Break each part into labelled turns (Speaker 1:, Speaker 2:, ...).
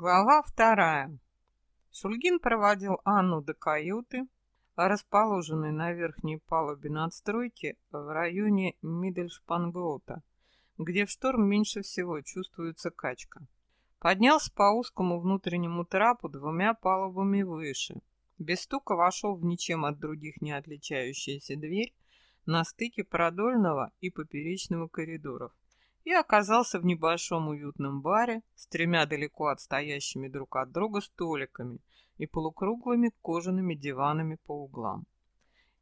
Speaker 1: Глава вторая. Шульгин проводил Анну до каюты, расположенной на верхней палубе надстройки в районе Мидельшпангоута, где в шторм меньше всего чувствуется качка. Поднялся по узкому внутреннему трапу двумя палубами выше. Без стука вошел в ничем от других не отличающаяся дверь на стыке продольного и поперечного коридоров и оказался в небольшом уютном баре с тремя далеко отстоящими друг от друга столиками и полукруглыми кожаными диванами по углам.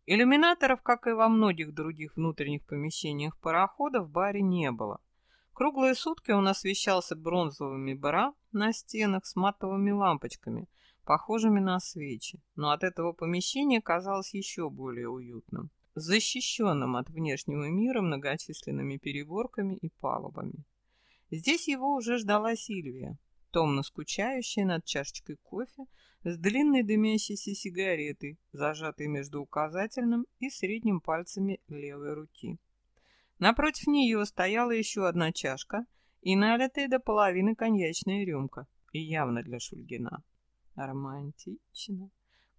Speaker 1: Иллюминаторов, как и во многих других внутренних помещениях парохода, в баре не было. Круглые сутки он освещался бронзовыми бра на стенах с матовыми лампочками, похожими на свечи, но от этого помещения казалось еще более уютным защищенным от внешнего мира многочисленными переборками и палубами. Здесь его уже ждала Сильвия, томно скучающая над чашечкой кофе с длинной дымящейся сигаретой, зажатой между указательным и средним пальцами левой руки. Напротив нее стояла еще одна чашка и налитая до половины коньячная рюмка, и явно для Шульгина. Романтично.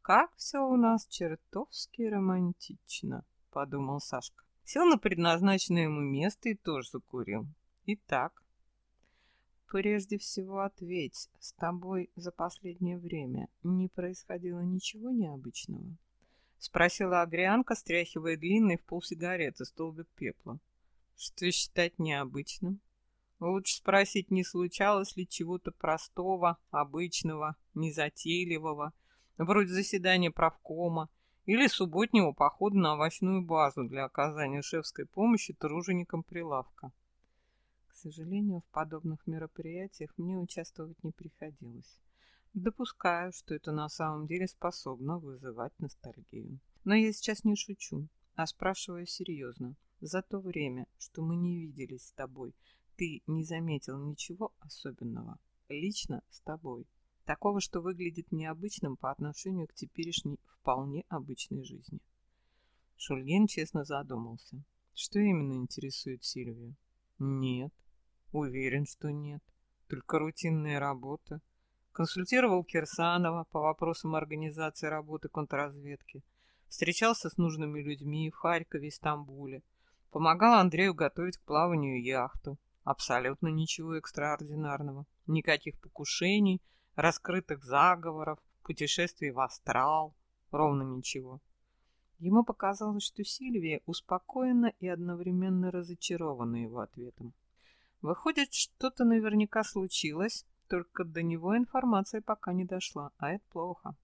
Speaker 1: Как все у нас чертовски романтично, подумал Сашка. Сел на предназначенное ему место и тоже закурил. Итак, прежде всего ответь, с тобой за последнее время не происходило ничего необычного? Спросила Агрианка, стряхивая длинный в полсигареты столбик пепла. Что считать необычным? Лучше спросить, не случалось ли чего-то простого, обычного, незатейливого, вроде заседания правкома или субботнего похода на овощную базу для оказания шефской помощи труженикам прилавка. К сожалению, в подобных мероприятиях мне участвовать не приходилось. Допускаю, что это на самом деле способно вызывать ностальгию. Но я сейчас не шучу, а спрашиваю серьезно. За то время, что мы не виделись с тобой, ты не заметил ничего особенного? Лично с тобой. Такого, что выглядит необычным по отношению к теперешней вполне обычной жизни. Шульгин честно задумался. Что именно интересует Сильвию? Нет. Уверен, что нет. Только рутинная работа. Консультировал Кирсанова по вопросам организации работы контрразведки. Встречался с нужными людьми в Харькове и Стамбуле. Помогал Андрею готовить к плаванию яхту. Абсолютно ничего экстраординарного. Никаких покушений, раскрытых заговоров, путешествий в астрал, ровно ничего. Ему показалось, что Сильвия успокоена и одновременно разочарована его ответом. Выходит, что-то наверняка случилось, только до него информация пока не дошла, а это плохо.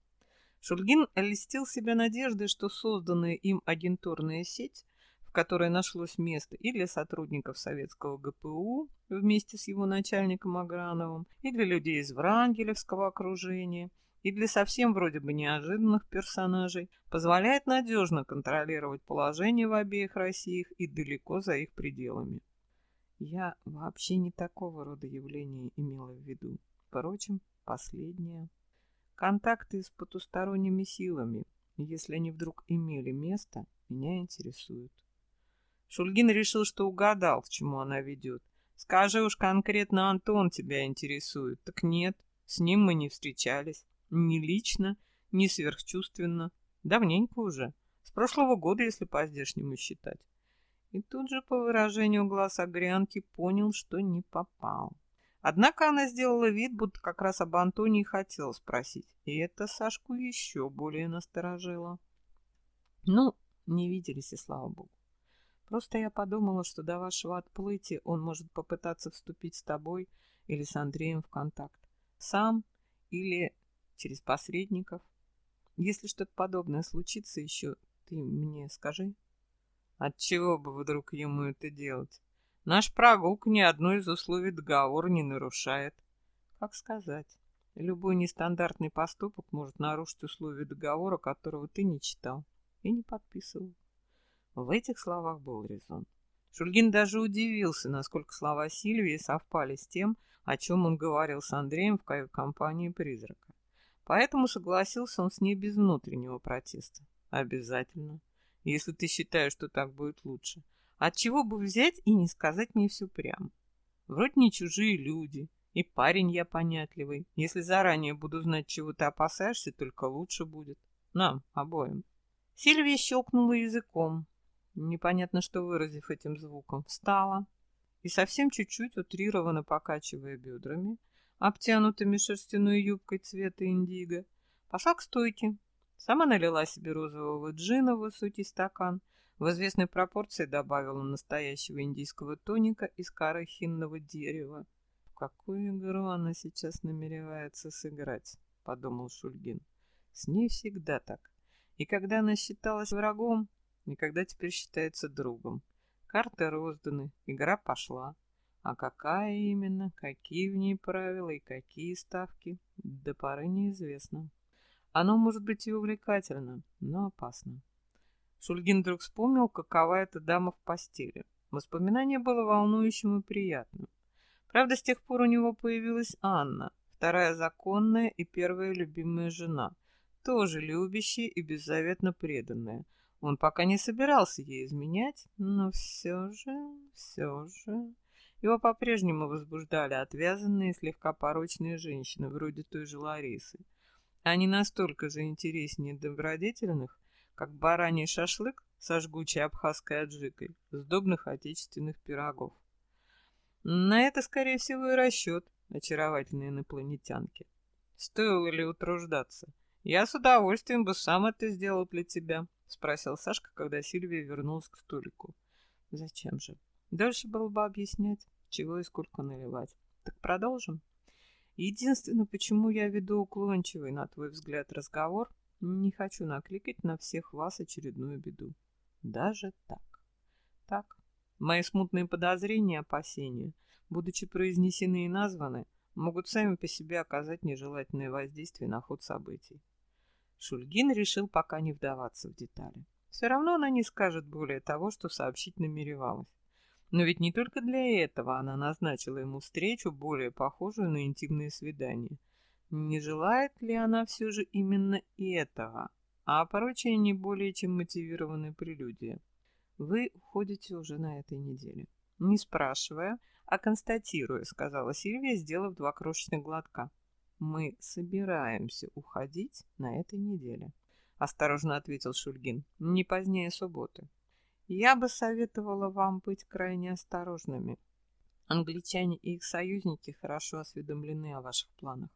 Speaker 1: Шульгин листил себя надеждой, что созданная им агентурная сеть которой нашлось место и для сотрудников советского ГПУ вместе с его начальником Аграновым, и для людей из Врангелевского окружения, и для совсем вроде бы неожиданных персонажей, позволяет надежно контролировать положение в обеих Россиях и далеко за их пределами. Я вообще не такого рода явления имела в виду. Впрочем, последнее. Контакты с потусторонними силами, если они вдруг имели место, меня интересуют. Шульгин решил, что угадал, к чему она ведет. Скажи уж конкретно, Антон тебя интересует. Так нет, с ним мы не встречались. Ни лично, ни сверхчувственно. Давненько уже. С прошлого года, если по-здешнему считать. И тут же по выражению глаз Агрянки понял, что не попал. Однако она сделала вид, будто как раз об Антоне хотела спросить. И это Сашку еще более насторожило. Ну, не виделись, и слава богу. Просто я подумала, что до вашего отплытия он может попытаться вступить с тобой или с Андреем в контакт. Сам или через посредников. Если что-то подобное случится еще, ты мне скажи. Отчего бы вдруг ему это делать? Наш прогулка ни одно из условий договора не нарушает. Как сказать? Любой нестандартный поступок может нарушить условия договора, которого ты не читал и не подписывал. В этих словах был резон. Шульгин даже удивился, насколько слова Сильвии совпали с тем, о чем он говорил с Андреем в кают-компании «Призрака». Поэтому согласился он с ней без внутреннего протеста. Обязательно. Если ты считаешь, что так будет лучше. От чего бы взять и не сказать мне все прямо? Вроде не чужие люди, И парень я понятливый. Если заранее буду знать, чего ты опасаешься, только лучше будет. Нам обоим. Сильвия щелкнула языком, непонятно что выразив этим звуком, встала и совсем чуть-чуть утрированно покачивая бедрами, обтянутыми шерстяной юбкой цвета индиго, пошла к стойке. Сама налила себе розового джина в высокий стакан, в известной пропорции добавила настоящего индийского тоника из коры хинного дерева. «В какую игру она сейчас намеревается сыграть?» — подумал Шульгин. «С ней всегда так. И когда она считалась врагом, и когда теперь считается другом. Карты розданы, игра пошла. А какая именно, какие в ней правила и какие ставки, до поры неизвестно. Оно может быть и увлекательно, но опасно. Шульгин вдруг вспомнил, какова эта дама в постели. Воспоминание было волнующим и приятным. Правда, с тех пор у него появилась Анна, вторая законная и первая любимая жена — тоже любящая и беззаветно преданная. Он пока не собирался ей изменять, но все же, все же... Его по-прежнему возбуждали отвязанные, слегка порочные женщины, вроде той же Ларисы. Они настолько же интереснее добродетельных, как бараний шашлык со жгучей абхазской аджикой, сдобных отечественных пирогов. На это, скорее всего, и расчет очаровательной инопланетянки. Стоило ли утруждаться? — «Я с удовольствием бы сам это сделал для тебя», — спросил Сашка, когда Сильвия вернулась к столику. «Зачем же? Дальше было бы объяснять, чего и сколько наливать. Так продолжим?» Единственное, почему я веду уклончивый, на твой взгляд, разговор, не хочу накликать на всех вас очередную беду. Даже так. Так, мои смутные подозрения и опасения, будучи произнесены и названы, могут сами по себе оказать нежелательное воздействие на ход событий. Шульгин решил пока не вдаваться в детали. Все равно она не скажет более того, что сообщить намеревалась. Но ведь не только для этого она назначила ему встречу, более похожую на интимное свидание. Не желает ли она все же именно этого? А порочие не более чем мотивированная прелюдия. Вы уходите уже на этой неделе. Не спрашивая, а констатируя, сказала Сильвия, сделав два крошечных глотка. Мы собираемся уходить на этой неделе, осторожно ответил Шульгин. Не позднее субботы. Я бы советовала вам быть крайне осторожными. Англичане и их союзники хорошо осведомлены о ваших планах.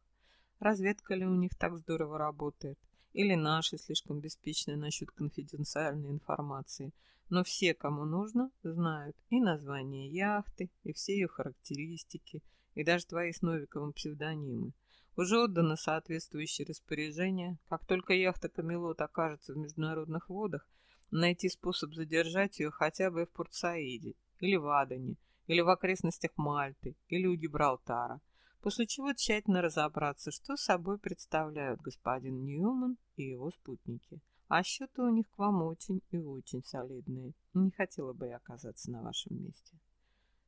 Speaker 1: Разведка ли у них так здорово работает? Или наши слишком беспечны насчет конфиденциальной информации? Но все, кому нужно, знают и название яхты, и все ее характеристики, и даже твои с Новиковым псевдонимы. Уже отдано соответствующее распоряжение. Как только яхта Камелот окажется в международных водах, найти способ задержать ее хотя бы в Порт-Саиде, или в Адане, или в окрестностях Мальты, или у Гибралтара. После чего тщательно разобраться, что собой представляют господин Ньюман и его спутники. А счеты у них к вам очень и очень солидные. Не хотела бы я оказаться на вашем месте.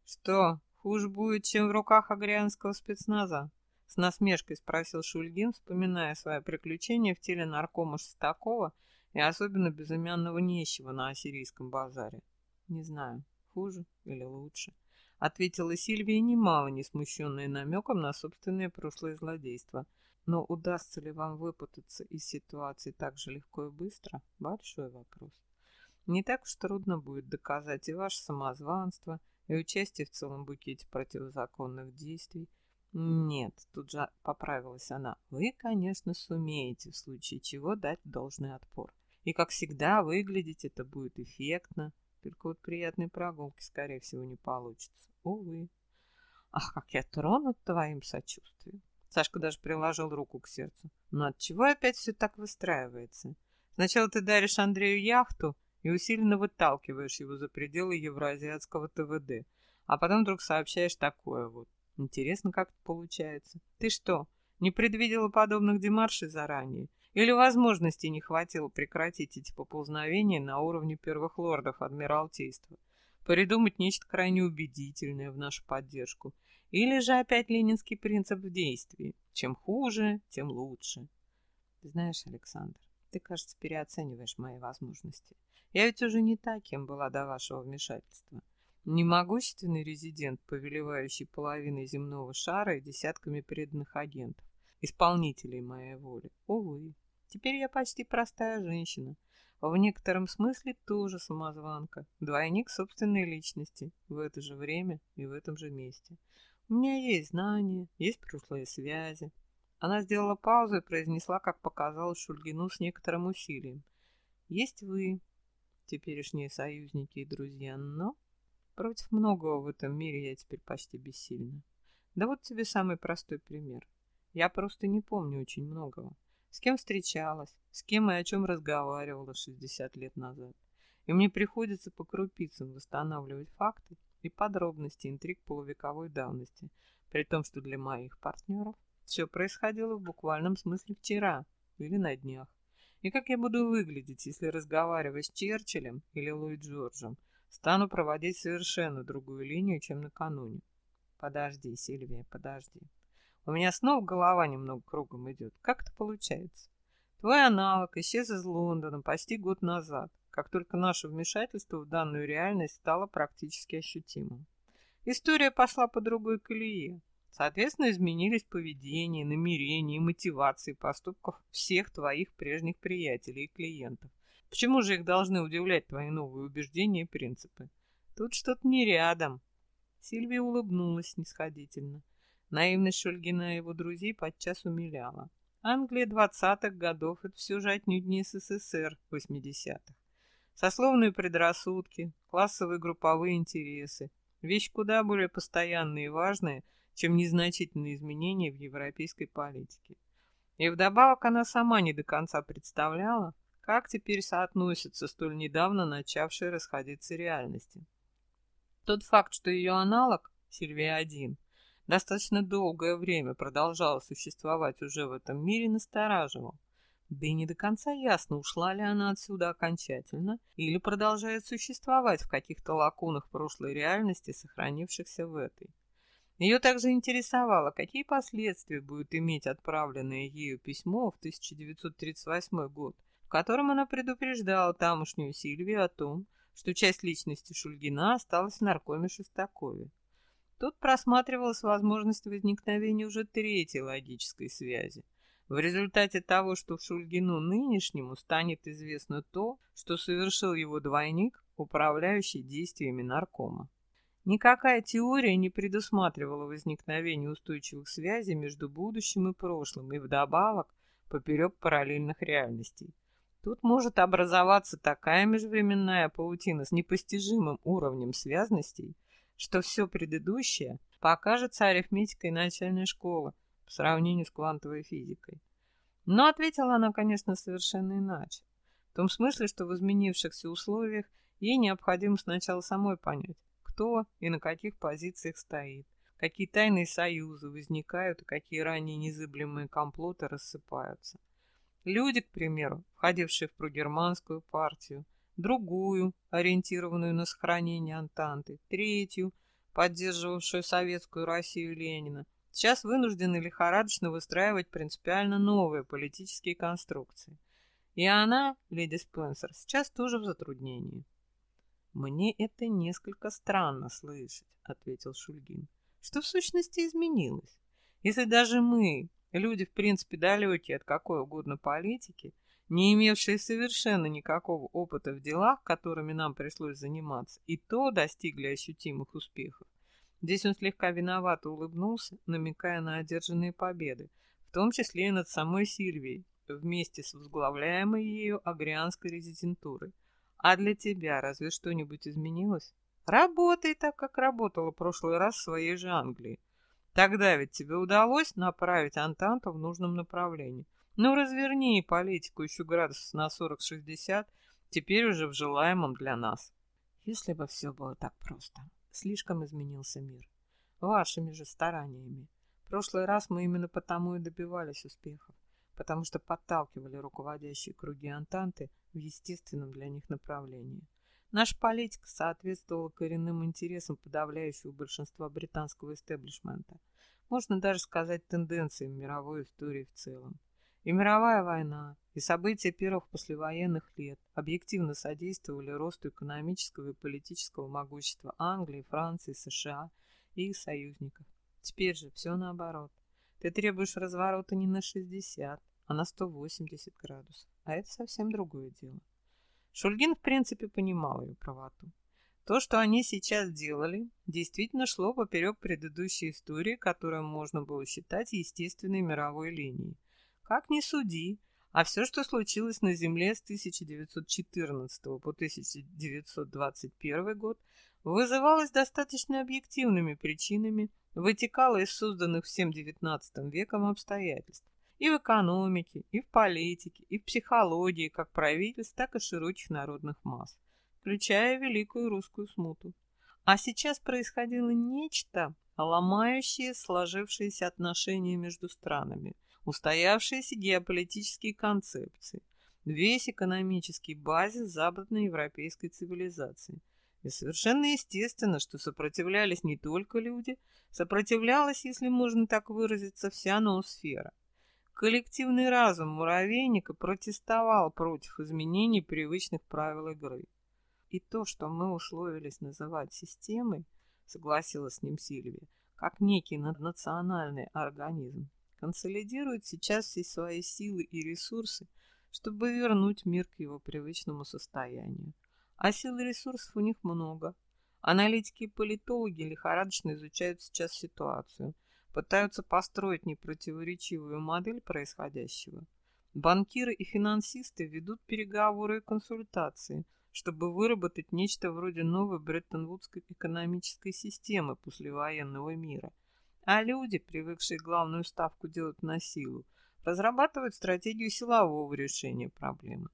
Speaker 1: Что, хуже будет, чем в руках агрианского спецназа? С насмешкой спросил Шульгин, вспоминая свое приключение в теле наркома Шестакова и особенно безымянного нищего на ассирийском базаре. Не знаю, хуже или лучше, ответила Сильвия, немало не смущенная намеком на собственное прошлое злодейство. Но удастся ли вам выпутаться из ситуации так же легко и быстро? Большой вопрос. Не так уж трудно будет доказать и ваше самозванство, и участие в целом букете противозаконных действий, нет, тут же поправилась она. Вы, конечно, сумеете в случае чего дать должный отпор. И, как всегда, выглядеть это будет эффектно. Только вот приятной прогулки, скорее всего, не получится. Увы. Ах, как я тронут твоим сочувствием. Сашка даже приложил руку к сердцу. Но от чего опять все так выстраивается? Сначала ты даришь Андрею яхту и усиленно выталкиваешь его за пределы евроазиатского ТВД, а потом вдруг сообщаешь такое вот. Интересно, как это получается. Ты что, не предвидела подобных демаршей заранее? Или возможности не хватило прекратить эти поползновения на уровне первых лордов Адмиралтейства? Придумать нечто крайне убедительное в нашу поддержку? Или же опять ленинский принцип в действии? Чем хуже, тем лучше. Знаешь, Александр, ты, кажется, переоцениваешь мои возможности. Я ведь уже не та, кем была до вашего вмешательства. Не могущественный резидент, повелевающий половиной земного шара и десятками преданных агентов, исполнителей моей воли. Увы, теперь я почти простая женщина. В некотором смысле тоже самозванка, двойник собственной личности в это же время и в этом же месте. У меня есть знания, есть прошлые связи. Она сделала паузу и произнесла, как показалось Шульгину с некоторым усилием. Есть вы, теперешние союзники и друзья, но Против многого в этом мире я теперь почти бессильна. Да вот тебе самый простой пример. Я просто не помню очень многого. С кем встречалась, с кем и о чем разговаривала 60 лет назад. И мне приходится по крупицам восстанавливать факты и подробности интриг полувековой давности, при том, что для моих партнеров все происходило в буквальном смысле вчера или на днях. И как я буду выглядеть, если разговаривать с Черчиллем или Ллойд Джорджем, Стану проводить совершенно другую линию, чем накануне. Подожди, Сильвия, подожди. У меня снова голова немного кругом идет. Как это получается? Твой аналог исчез из Лондона почти год назад, как только наше вмешательство в данную реальность стало практически ощутимым. История пошла по другой колее. Соответственно, изменились поведение, намерения и мотивации поступков всех твоих прежних приятелей и клиентов. Почему же их должны удивлять твои новые убеждения и принципы? Тут что-то не рядом. Сильвия улыбнулась снисходительно. Наивность Шульгина и его друзей подчас умиляла. Англия двадцатых годов — это все же отнюдь не СССР восьмидесятых. Сословные предрассудки, классовые групповые интересы — вещь куда более постоянная и важная, чем незначительные изменения в европейской политике. И вдобавок она сама не до конца представляла, как теперь соотносятся столь недавно начавшие расходиться реальности? Тот факт, что ее аналог, Сильвия-1, достаточно долгое время продолжала существовать уже в этом мире, настораживал. Да и не до конца ясно, ушла ли она отсюда окончательно или продолжает существовать в каких-то лакунах прошлой реальности, сохранившихся в этой. Ее также интересовало, какие последствия будет иметь отправленное ею письмо в 1938 год – котором она предупреждала тамошнюю Сильвию о том, что часть личности Шульгина осталась в наркоме Шестакове. Тут просматривалась возможность возникновения уже третьей логической связи. В результате того, что Шульгину нынешнему станет известно то, что совершил его двойник, управляющий действиями наркома. Никакая теория не предусматривала возникновение устойчивых связей между будущим и прошлым и вдобавок поперек параллельных реальностей. Тут может образоваться такая межвременная паутина с непостижимым уровнем связностей, что все предыдущее покажется арифметикой начальной школы по сравнению с квантовой физикой. Но ответила она, конечно, совершенно иначе. В том смысле, что в изменившихся условиях ей необходимо сначала самой понять, кто и на каких позициях стоит, какие тайные союзы возникают и какие ранее незыблемые комплоты рассыпаются. Люди, к примеру, входившие в прогерманскую партию, другую, ориентированную на сохранение Антанты, третью, поддерживавшую советскую Россию Ленина, сейчас вынуждены лихорадочно выстраивать принципиально новые политические конструкции. И она, леди Спенсер, сейчас тоже в затруднении. «Мне это несколько странно слышать», — ответил Шульгин. «Что в сущности изменилось? Если даже мы, Люди, в принципе, далекие от какой угодно политики, не имевшие совершенно никакого опыта в делах, которыми нам пришлось заниматься, и то достигли ощутимых успехов. Здесь он слегка виновато улыбнулся, намекая на одержанные победы, в том числе и над самой Сильвией, вместе с возглавляемой ею агрианской резидентурой. А для тебя разве что-нибудь изменилось? Работай так, как работала в прошлый раз в своей же Англии. Тогда ведь тебе удалось направить Антанту в нужном направлении. Ну, разверни политику еще градусов на 40-60, теперь уже в желаемом для нас. Если бы все было так просто. Слишком изменился мир. Вашими же стараниями. В прошлый раз мы именно потому и добивались успехов, потому что подталкивали руководящие круги Антанты в естественном для них направлении. Наша политика соответствовала коренным интересам подавляющего большинства британского истеблишмента. Можно даже сказать тенденциям мировой истории в целом. И мировая война, и события первых послевоенных лет объективно содействовали росту экономического и политического могущества Англии, Франции, США и их союзников. Теперь же все наоборот. Ты требуешь разворота не на 60, а на 180 градусов. А это совсем другое дело. Шульгин в принципе понимал ее правоту. То, что они сейчас делали, действительно шло поперек предыдущей истории, которую можно было считать естественной мировой линией. Как ни суди, а все, что случилось на Земле с 1914 по 1921 год, вызывалось достаточно объективными причинами, вытекало из созданных всем XIX веком обстоятельств и в экономике, и в политике, и в психологии как правительств, так и широких народных масс, включая Великую Русскую Смуту. А сейчас происходило нечто, ломающее сложившиеся отношения между странами, устоявшиеся геополитические концепции, весь экономический базис западноевропейской цивилизации. И совершенно естественно, что сопротивлялись не только люди, сопротивлялась, если можно так выразиться, вся ноосфера. Коллективный разум муравейника протестовал против изменений привычных правил игры. И то, что мы условились называть системой, согласилась с ним Сильвия, как некий наднациональный организм, консолидирует сейчас все свои силы и ресурсы, чтобы вернуть мир к его привычному состоянию. А сил и ресурсов у них много. Аналитики и политологи лихорадочно изучают сейчас ситуацию – пытаются построить непротиворечивую модель происходящего. Банкиры и финансисты ведут переговоры и консультации, чтобы выработать нечто вроде новой Бреттон-Вудской экономической системы послевоенного мира. А люди, привыкшие главную ставку делать на силу, разрабатывают стратегию силового решения проблемы.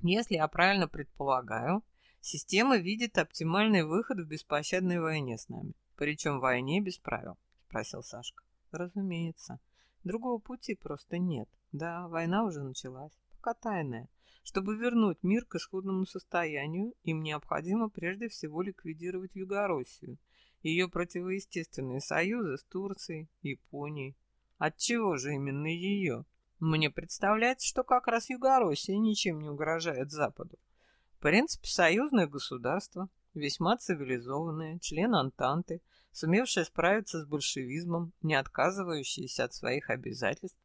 Speaker 1: Если я правильно предполагаю, система видит оптимальный выход в беспощадной войне с нами, причем войне без правил спросил Сашка. Разумеется. Другого пути просто нет. Да, война уже началась, пока тайная. Чтобы вернуть мир к исходному состоянию, им необходимо прежде всего ликвидировать Югороссию, ее противоестественные союзы с Турцией, Японией. Отчего же именно ее? Мне представляется, что как раз Югороссия ничем не угрожает Западу. В принципе, союзное государство, весьма цивилизованное, член Антанты – сумевшая справиться с большевизмом, не отказывающаяся от своих обязательств.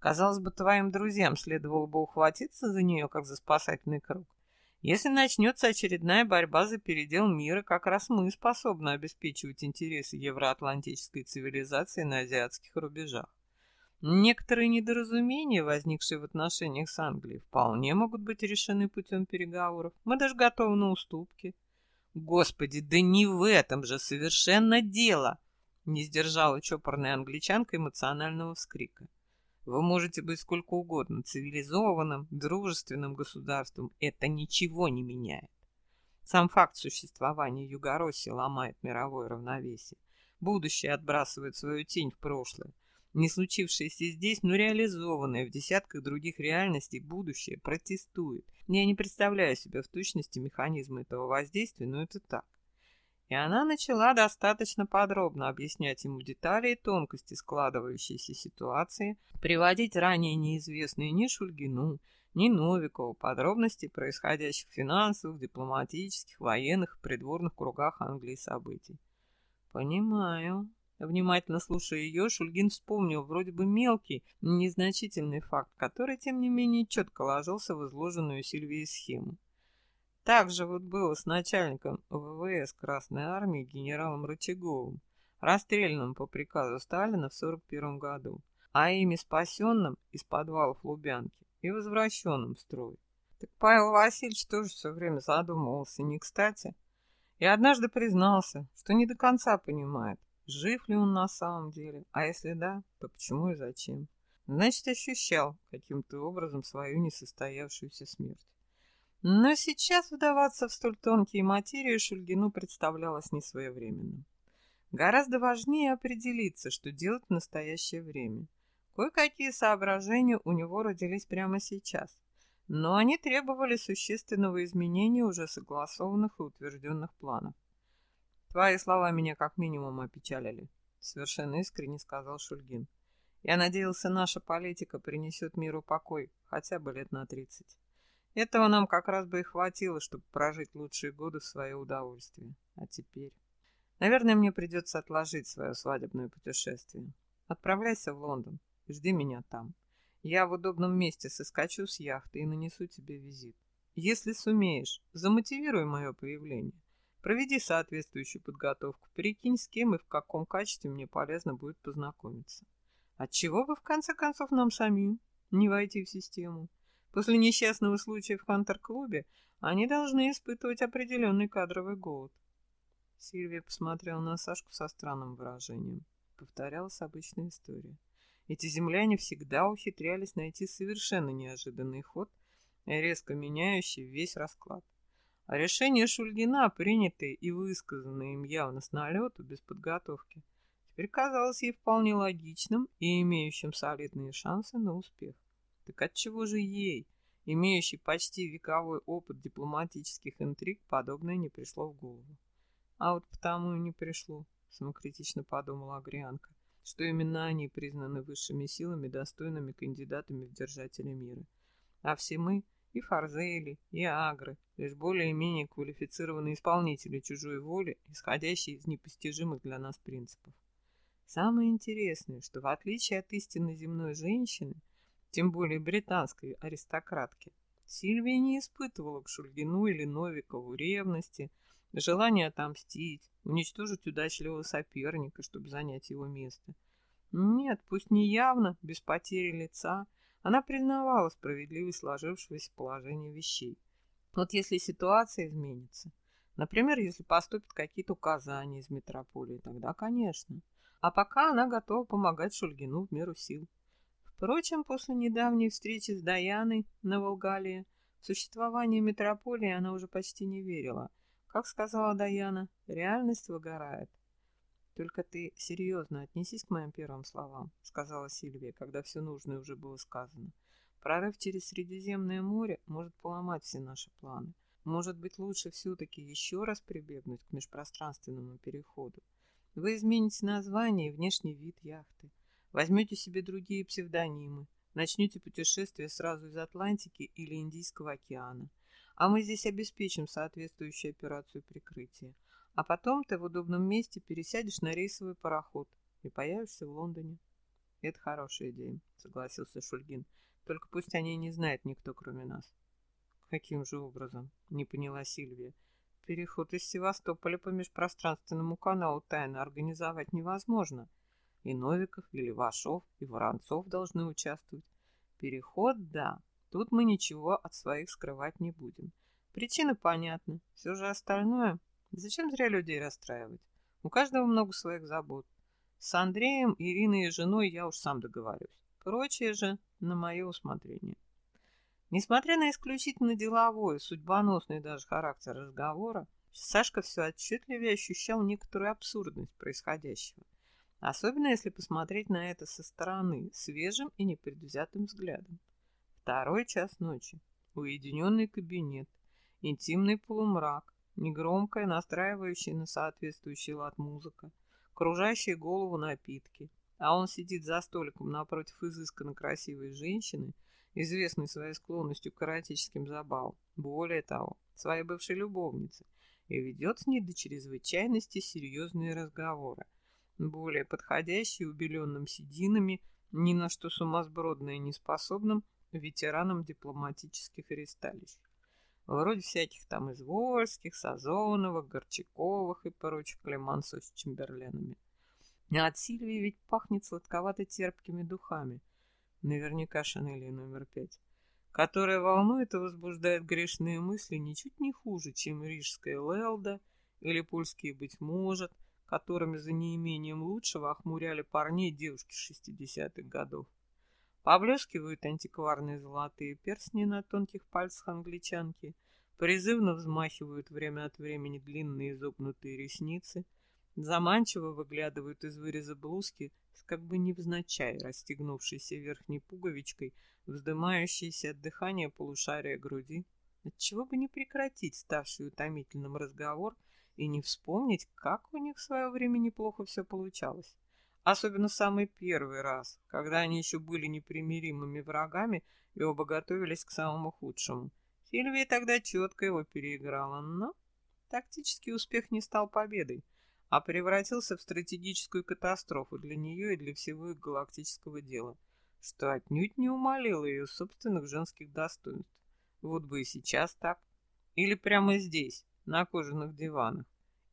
Speaker 1: Казалось бы, твоим друзьям следовало бы ухватиться за нее, как за спасательный круг. Если начнется очередная борьба за передел мира, как раз мы способны обеспечивать интересы евроатлантической цивилизации на азиатских рубежах. Некоторые недоразумения, возникшие в отношениях с Англией, вполне могут быть решены путем переговоров. Мы даже готовы на уступки. Господи, да не в этом же совершенно дело! Не сдержала чопорная англичанка эмоционального вскрика. Вы можете быть сколько угодно цивилизованным, дружественным государством. Это ничего не меняет. Сам факт существования Югороссии ломает мировое равновесие. Будущее отбрасывает свою тень в прошлое. Не случившееся здесь, но реализованное в десятках других реальностей будущее протестует. Я не представляю себе в точности механизма этого воздействия, но это так. И она начала достаточно подробно объяснять ему детали и тонкости складывающейся ситуации, приводить ранее неизвестные ни Шульгину, ни Новикову подробности происходящих финансовых, дипломатических, военных придворных кругах Англии событий. «Понимаю», Внимательно слушая ее, Шульгин вспомнил вроде бы мелкий, незначительный факт, который, тем не менее, четко ложился в изложенную Сильвией схему. Так же вот было с начальником ВВС Красной Армии генералом Рычаговым, расстрелянным по приказу Сталина в 1941 году, а ими спасенным из подвалов Лубянки и возвращенным в строй. Так Павел Васильевич тоже все время задумывался не кстати и однажды признался, что не до конца понимает, Жив ли он на самом деле? А если да, то почему и зачем? Значит, ощущал каким-то образом свою несостоявшуюся смерть. Но сейчас вдаваться в столь тонкие материи Шульгину представлялось несвоевременным. Гораздо важнее определиться, что делать в настоящее время. Кое-какие соображения у него родились прямо сейчас, но они требовали существенного изменения уже согласованных и утвержденных планов. Твои слова меня как минимум опечалили, совершенно искренне сказал Шульгин. Я надеялся, наша политика принесет миру покой хотя бы лет на тридцать. Этого нам как раз бы и хватило, чтобы прожить лучшие годы в свое удовольствие. А теперь... Наверное, мне придется отложить свое свадебное путешествие. Отправляйся в Лондон жди меня там. Я в удобном месте соскочу с яхты и нанесу тебе визит. Если сумеешь, замотивируй мое появление. Проведи соответствующую подготовку, перекинь, с кем и в каком качестве мне полезно будет познакомиться. Отчего бы, в конце концов, нам самим не войти в систему? После несчастного случая в Хантер-клубе они должны испытывать определенный кадровый голод. Сильвия посмотрела на Сашку со странным выражением. Повторялась обычная история. Эти земляне всегда ухитрялись найти совершенно неожиданный ход, резко меняющий весь расклад. А решение Шульгина, принятое и высказанное им явно с налету, без подготовки, теперь казалось ей вполне логичным и имеющим солидные шансы на успех. Так отчего же ей, имеющей почти вековой опыт дипломатических интриг, подобное не пришло в голову? А вот потому и не пришло, самокритично подумала Агрианка, что именно они признаны высшими силами, достойными кандидатами в держатели мира. А все мы, и Фарзели, и Агры, лишь более-менее квалифицированные исполнители чужой воли, исходящие из непостижимых для нас принципов. Самое интересное, что в отличие от истинно земной женщины, тем более британской аристократки. Сильвия не испытывала к Шульгину или Новикову ревности, желания отомстить, уничтожить удачливого соперника, чтобы занять его место. Нет, пусть не явно, без потери лица, она признавала справедливость сложившегося положения вещей. Вот если ситуация изменится, например, если поступят какие-то указания из метрополии, тогда, конечно. А пока она готова помогать Шульгину в меру сил. Впрочем, после недавней встречи с Даяной на Волгалии в существование метрополии она уже почти не верила. Как сказала Даяна, реальность выгорает. «Только ты серьезно отнесись к моим первым словам», — сказала Сильвия, когда все нужное уже было сказано. «Прорыв через Средиземное море может поломать все наши планы. Может быть, лучше все-таки еще раз прибегнуть к межпространственному переходу. Вы измените название и внешний вид яхты. Возьмете себе другие псевдонимы, начнете путешествие сразу из Атлантики или Индийского океана. А мы здесь обеспечим соответствующую операцию прикрытия. А потом ты в удобном месте пересядешь на рейсовый пароход и появишься в Лондоне. Это хорошая идея, согласился Шульгин. Только пусть они не знают никто, кроме нас. Каким же образом? Не поняла Сильвия. Переход из Севастополя по межпространственному каналу тайно организовать невозможно. И Новиков, и Левашов, и Воронцов должны участвовать. Переход, да. Тут мы ничего от своих скрывать не будем. Причина понятна. Все же остальное... Зачем зря людей расстраивать? У каждого много своих забот. С Андреем, Ириной и женой я уж сам договорюсь. Прочее же на мое усмотрение. Несмотря на исключительно деловой, судьбоносный даже характер разговора, Сашка все отчетливее ощущал некоторую абсурдность происходящего. Особенно если посмотреть на это со стороны, свежим и непредвзятым взглядом. Второй час ночи. Уединенный кабинет. Интимный полумрак. Негромкая, настраивающая на соответствующий лад музыка. Кружащие голову напитки. А он сидит за столиком напротив изысканно красивой женщины, известной своей склонностью к эротическим забавам. Более того, своей бывшей любовницы. И ведет с ней до чрезвычайности серьезные разговоры более подходящий убеленным сединами, ни на что сумасбродное неспособным ветеранам дипломатических аресталищ. Вроде всяких там Извольских, Сазоновых, Горчаковых и прочих Клемансов с Чемберленами. А от Сильвии ведь пахнет сладковато-терпкими духами. Наверняка Шанелия номер пять которая волнует и возбуждает грешные мысли ничуть не хуже, чем рижская Лелда или польские «Быть может», которыми за неимением лучшего охмуряли парней девушки шестидесятых годов. Поблескивают антикварные золотые перстни на тонких пальцах англичанки, призывно взмахивают время от времени длинные изогнутые ресницы, заманчиво выглядывают из выреза блузки с как бы невзначай расстегнувшейся верхней пуговичкой, вздымающейся от дыхания полушария груди. Отчего бы не прекратить ставший утомительным разговор и не вспомнить, как у них в свое время неплохо все получалось. Особенно самый первый раз, когда они еще были непримиримыми врагами и оба готовились к самому худшему. Сильвия тогда четко его переиграла, но тактический успех не стал победой, а превратился в стратегическую катастрофу для нее и для всего их галактического дела, что отнюдь не умолило ее собственных женских достоинств. Вот бы и сейчас так. Или прямо здесь, на кожаных диванах,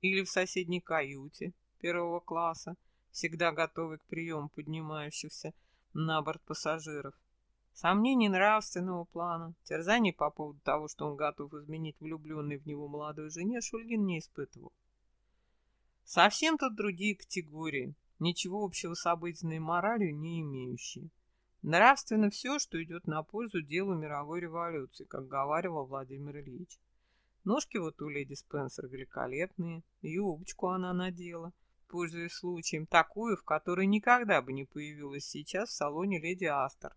Speaker 1: или в соседней каюте первого класса, всегда готовый к приему поднимающихся на борт пассажиров. Сомнений нравственного плана, терзаний по поводу того, что он готов изменить влюбленной в него молодой жене, Шульгин не испытывал. Совсем тут другие категории, ничего общего с обыденной моралью не имеющие. Нравственно все, что идет на пользу делу мировой революции, как говаривал Владимир Ильич. Ножки вот у леди Спенсер великолепные, юбочку она надела, пользуясь случаем, такую, в которой никогда бы не появилась сейчас в салоне леди Астер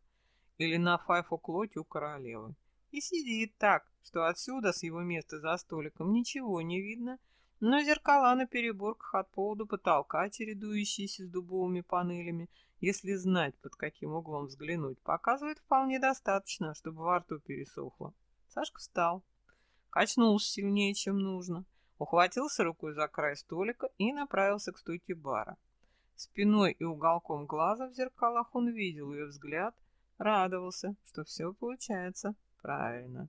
Speaker 1: или на файфоклоте у королевы. И сидит так, что отсюда с его места за столиком ничего не видно, но зеркала на переборках от пола до потолка, чередующиеся с дубовыми панелями, если знать, под каким углом взглянуть, показывает вполне достаточно, чтобы во рту пересохло. Сашка встал, качнулся сильнее, чем нужно, ухватился рукой за край столика и направился к стойке бара. Спиной и уголком глаза в зеркалах он видел ее взгляд, радовался, что все получается правильно.